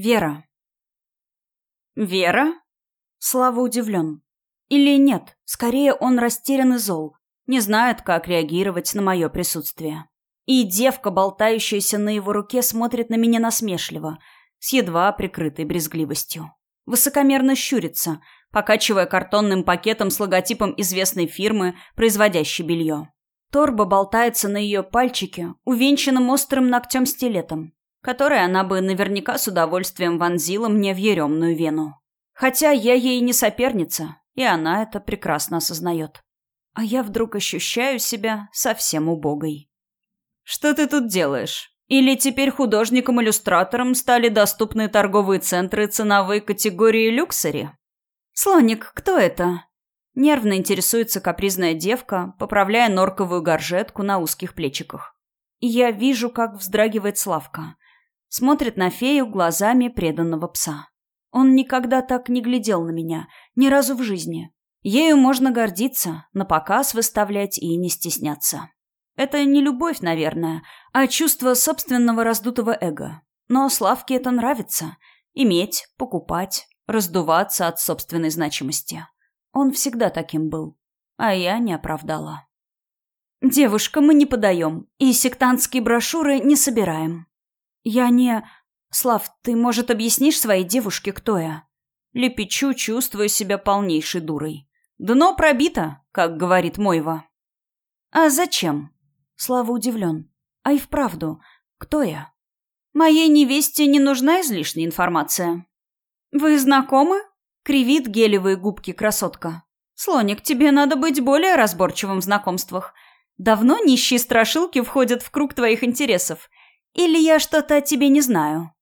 Вера. Вера? Слава удивлен. Или нет, скорее он растерян и зол, не знает, как реагировать на мое присутствие. И девка, болтающаяся на его руке, смотрит на меня насмешливо, с едва прикрытой брезгливостью. Высокомерно щурится, покачивая картонным пакетом с логотипом известной фирмы, производящей белье. Торба болтается на ее пальчике, увенчанном острым ногтем-стилетом который она бы наверняка с удовольствием вонзила мне в еремную вену. Хотя я ей не соперница, и она это прекрасно осознает. А я вдруг ощущаю себя совсем убогой. «Что ты тут делаешь? Или теперь художникам-иллюстраторам стали доступны торговые центры ценовой категории люксери?» «Слоник, кто это?» Нервно интересуется капризная девка, поправляя норковую горжетку на узких плечиках. И я вижу, как вздрагивает Славка – Смотрит на фею глазами преданного пса. Он никогда так не глядел на меня, ни разу в жизни. Ею можно гордиться, на показ выставлять и не стесняться. Это не любовь, наверное, а чувство собственного раздутого эго. Но Славке это нравится. Иметь, покупать, раздуваться от собственной значимости. Он всегда таким был. А я не оправдала. «Девушка, мы не подаем, и сектантские брошюры не собираем», «Я не...» «Слав, ты, может, объяснишь своей девушке, кто я?» Лепечу, чувствую себя полнейшей дурой. «Дно пробито», как говорит Мойва. «А зачем?» Слава удивлен. «А и вправду, кто я?» «Моей невесте не нужна излишняя информация». «Вы знакомы?» — кривит гелевые губки красотка. «Слоник, тебе надо быть более разборчивым в знакомствах. Давно нищие страшилки входят в круг твоих интересов. Или я что-то о тебе не знаю?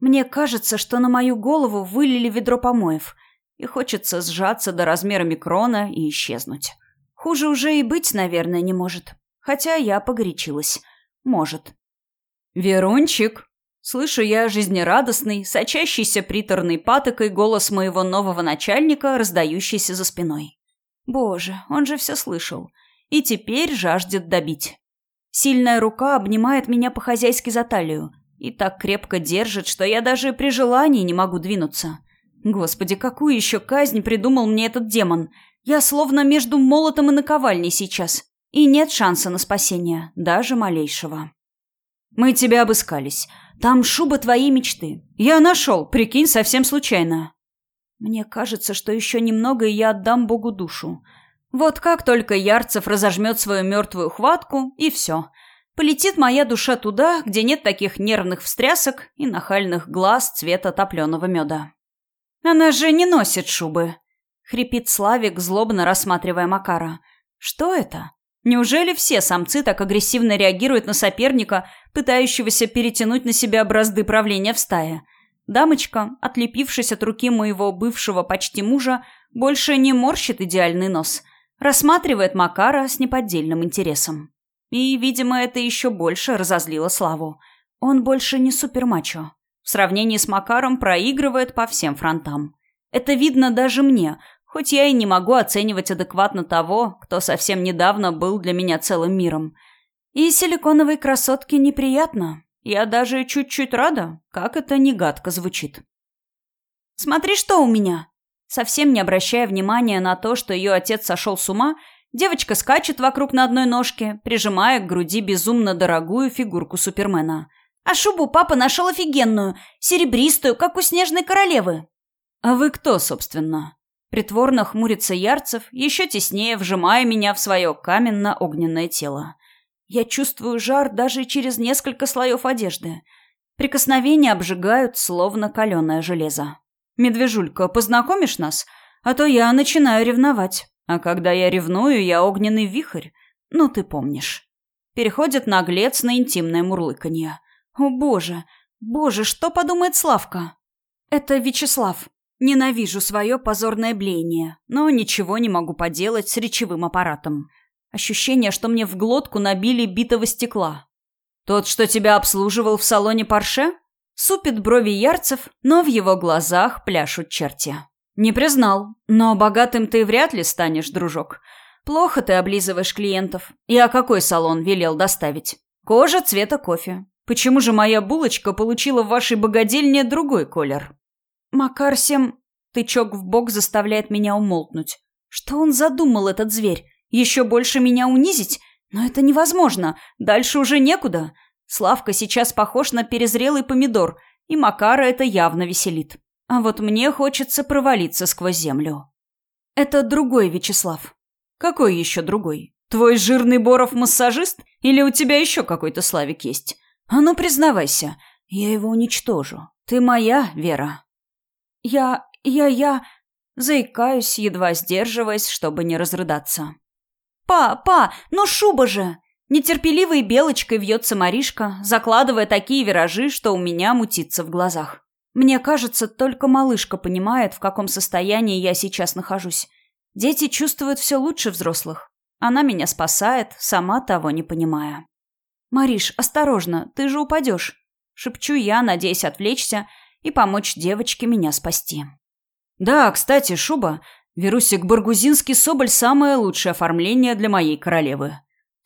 Мне кажется, что на мою голову вылили ведро помоев, и хочется сжаться до размера микрона и исчезнуть. Хуже уже и быть, наверное, не может. Хотя я погорячилась. Может. «Верунчик!» Слышу я жизнерадостный, сочащийся приторной патокой голос моего нового начальника, раздающийся за спиной. Боже, он же все слышал. И теперь жаждет добить. Сильная рука обнимает меня по-хозяйски за талию и так крепко держит, что я даже при желании не могу двинуться. Господи, какую еще казнь придумал мне этот демон? Я словно между молотом и наковальней сейчас. И нет шанса на спасение, даже малейшего. Мы тебя обыскались. Там шуба твоей мечты. Я нашел, прикинь, совсем случайно. Мне кажется, что еще немного, и я отдам Богу душу. Вот как только Ярцев разожмет свою мертвую хватку, и все. Полетит моя душа туда, где нет таких нервных встрясок и нахальных глаз цвета топленого меда. «Она же не носит шубы!» — хрипит Славик, злобно рассматривая Макара. «Что это? Неужели все самцы так агрессивно реагируют на соперника, пытающегося перетянуть на себя бразды правления в стае?» Дамочка, отлепившись от руки моего бывшего почти мужа, больше не морщит идеальный нос — Рассматривает Макара с неподдельным интересом. И, видимо, это еще больше разозлило Славу. Он больше не супермачо. В сравнении с Макаром проигрывает по всем фронтам. Это видно даже мне, хоть я и не могу оценивать адекватно того, кто совсем недавно был для меня целым миром. И силиконовой красотке неприятно. Я даже чуть-чуть рада, как это негадко звучит. «Смотри, что у меня!» Совсем не обращая внимания на то, что ее отец сошел с ума, девочка скачет вокруг на одной ножке, прижимая к груди безумно дорогую фигурку Супермена. «А шубу папа нашел офигенную, серебристую, как у снежной королевы». «А вы кто, собственно?» Притворно хмурится Ярцев, еще теснее вжимая меня в свое каменно-огненное тело. Я чувствую жар даже через несколько слоев одежды. Прикосновения обжигают, словно каленое железо. «Медвежулька, познакомишь нас? А то я начинаю ревновать. А когда я ревную, я огненный вихрь. Ну, ты помнишь». Переходит наглец на интимное мурлыканье. «О, боже! Боже, что подумает Славка?» «Это Вячеслав. Ненавижу свое позорное блеяние, но ничего не могу поделать с речевым аппаратом. Ощущение, что мне в глотку набили битого стекла. Тот, что тебя обслуживал в салоне Порше? Супит брови ярцев, но в его глазах пляшут черти. «Не признал, но богатым ты вряд ли станешь, дружок. Плохо ты облизываешь клиентов. Я какой салон велел доставить? Кожа цвета кофе. Почему же моя булочка получила в вашей богадельне другой колер? Макарсем тычок в бок заставляет меня умолкнуть. Что он задумал, этот зверь? Еще больше меня унизить? Но это невозможно. Дальше уже некуда. Славка сейчас похож на перезрелый помидор, и Макара это явно веселит. А вот мне хочется провалиться сквозь землю. Это другой Вячеслав. Какой еще другой? Твой жирный Боров-массажист? Или у тебя еще какой-то Славик есть? А ну, признавайся, я его уничтожу. Ты моя, Вера. Я... я... я... Заикаюсь, едва сдерживаясь, чтобы не разрыдаться. «Па, па, ну шуба же!» Нетерпеливой белочкой вьется Маришка, закладывая такие виражи, что у меня мутится в глазах. Мне кажется, только малышка понимает, в каком состоянии я сейчас нахожусь. Дети чувствуют все лучше взрослых. Она меня спасает, сама того не понимая. «Мариш, осторожно, ты же упадешь!» Шепчу я, надеясь отвлечься и помочь девочке меня спасти. «Да, кстати, шуба. Верусик Баргузинский Соболь – самое лучшее оформление для моей королевы».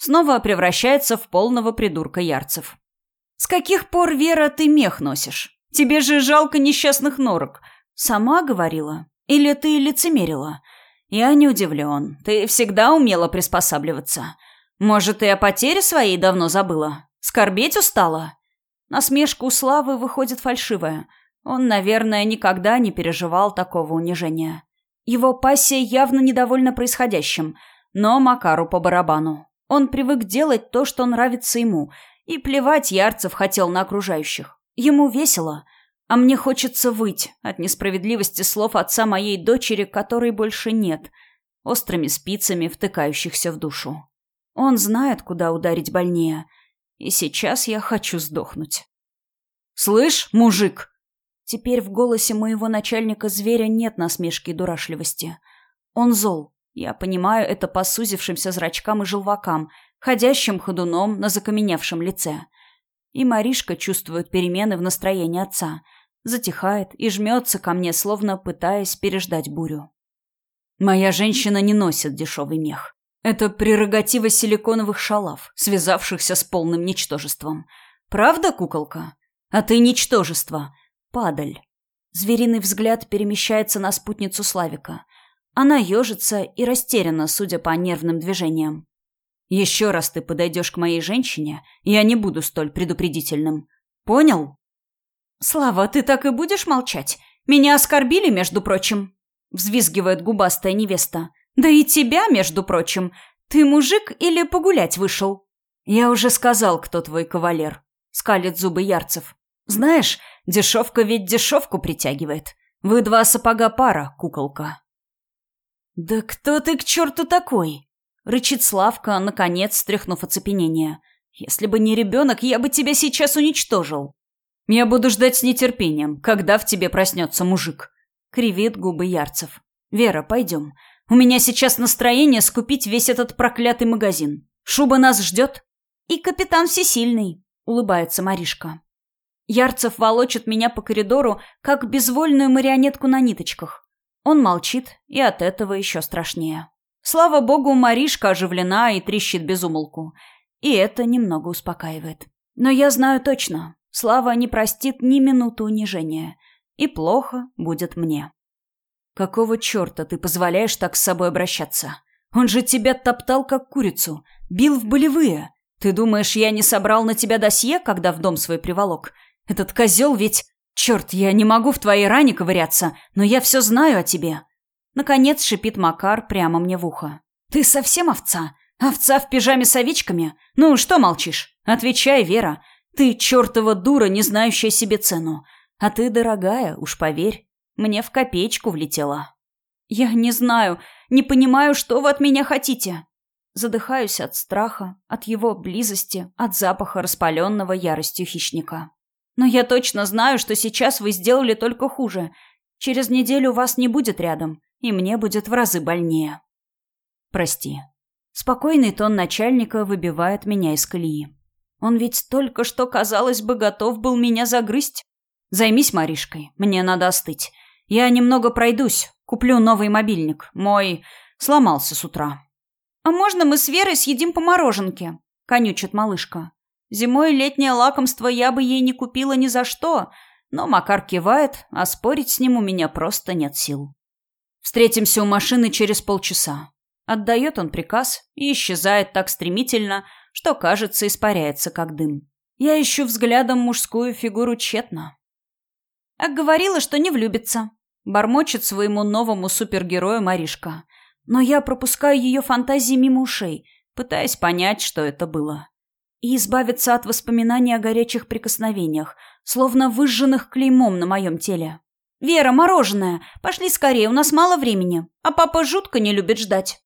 Снова превращается в полного придурка Ярцев. «С каких пор, Вера, ты мех носишь? Тебе же жалко несчастных норок. Сама говорила? Или ты лицемерила?» «Я не удивлен. Ты всегда умела приспосабливаться. Может, ты о потере своей давно забыла? Скорбеть устала?» Насмешка у Славы выходит фальшивая. Он, наверное, никогда не переживал такого унижения. Его пассия явно недовольна происходящим, но Макару по барабану. Он привык делать то, что нравится ему, и плевать Ярцев хотел на окружающих. Ему весело, а мне хочется выть от несправедливости слов отца моей дочери, которой больше нет, острыми спицами, втыкающихся в душу. Он знает, куда ударить больнее. И сейчас я хочу сдохнуть. «Слышь, мужик!» Теперь в голосе моего начальника зверя нет насмешки и дурашливости. Он зол. Я понимаю это по сузившимся зрачкам и желвакам, ходящим ходуном на закаменевшем лице. И Маришка чувствует перемены в настроении отца, затихает и жмется ко мне, словно пытаясь переждать бурю. Моя женщина не носит дешевый мех. Это прерогатива силиконовых шалав, связавшихся с полным ничтожеством. Правда, куколка? А ты ничтожество. Падаль. Звериный взгляд перемещается на спутницу Славика. Она ежится и растеряна, судя по нервным движениям. «Еще раз ты подойдешь к моей женщине, я не буду столь предупредительным. Понял?» «Слава, ты так и будешь молчать? Меня оскорбили, между прочим?» Взвизгивает губастая невеста. Да и тебя, между прочим. Ты мужик или погулять вышел? Я уже сказал, кто твой кавалер. Скалит зубы Ярцев. Знаешь, дешевка ведь дешевку притягивает. Вы два сапога пара, куколка. Да кто ты к черту такой? Рычит Славка, наконец, стряхнув оцепенение. Если бы не ребенок, я бы тебя сейчас уничтожил. Я буду ждать с нетерпением, когда в тебе проснется мужик. Кривит губы Ярцев. Вера, пойдем. У меня сейчас настроение скупить весь этот проклятый магазин. Шуба нас ждет. И капитан всесильный, улыбается Маришка. Ярцев волочит меня по коридору, как безвольную марионетку на ниточках. Он молчит, и от этого еще страшнее. Слава богу, Маришка оживлена и трещит безумолку. И это немного успокаивает. Но я знаю точно, Слава не простит ни минуты унижения. И плохо будет мне. «Какого черта ты позволяешь так с собой обращаться? Он же тебя топтал, как курицу, бил в болевые. Ты думаешь, я не собрал на тебя досье, когда в дом свой приволок? Этот козел ведь... Черт, я не могу в твоей ране ковыряться, но я все знаю о тебе». Наконец шипит Макар прямо мне в ухо. «Ты совсем овца? Овца в пижаме с овечками? Ну, что молчишь? Отвечай, Вера. Ты чертова дура, не знающая себе цену. А ты, дорогая, уж поверь, мне в копеечку влетело. Я не знаю, не понимаю, что вы от меня хотите. Задыхаюсь от страха, от его близости, от запаха распаленного яростью хищника. Но я точно знаю, что сейчас вы сделали только хуже. Через неделю вас не будет рядом, и мне будет в разы больнее. Прости. Спокойный тон начальника выбивает меня из колеи. Он ведь только что, казалось бы, готов был меня загрызть. Займись Маришкой, мне надо остыть. Я немного пройдусь, куплю новый мобильник. Мой сломался с утра. А можно мы с Верой съедим по мороженке? конючит малышка. Зимой летнее лакомство я бы ей не купила ни за что, но Макар кивает, а спорить с ним у меня просто нет сил. Встретимся у машины через полчаса. Отдает он приказ и исчезает так стремительно, что, кажется, испаряется, как дым. Я ищу взглядом мужскую фигуру тщетно. А говорила, что не влюбится. Бормочет своему новому супергерою Маришка. Но я пропускаю ее фантазии мимо ушей, пытаясь понять, что это было. И избавиться от воспоминаний о горячих прикосновениях, словно выжженных клеймом на моем теле. «Вера, мороженое! Пошли скорее, у нас мало времени. А папа жутко не любит ждать».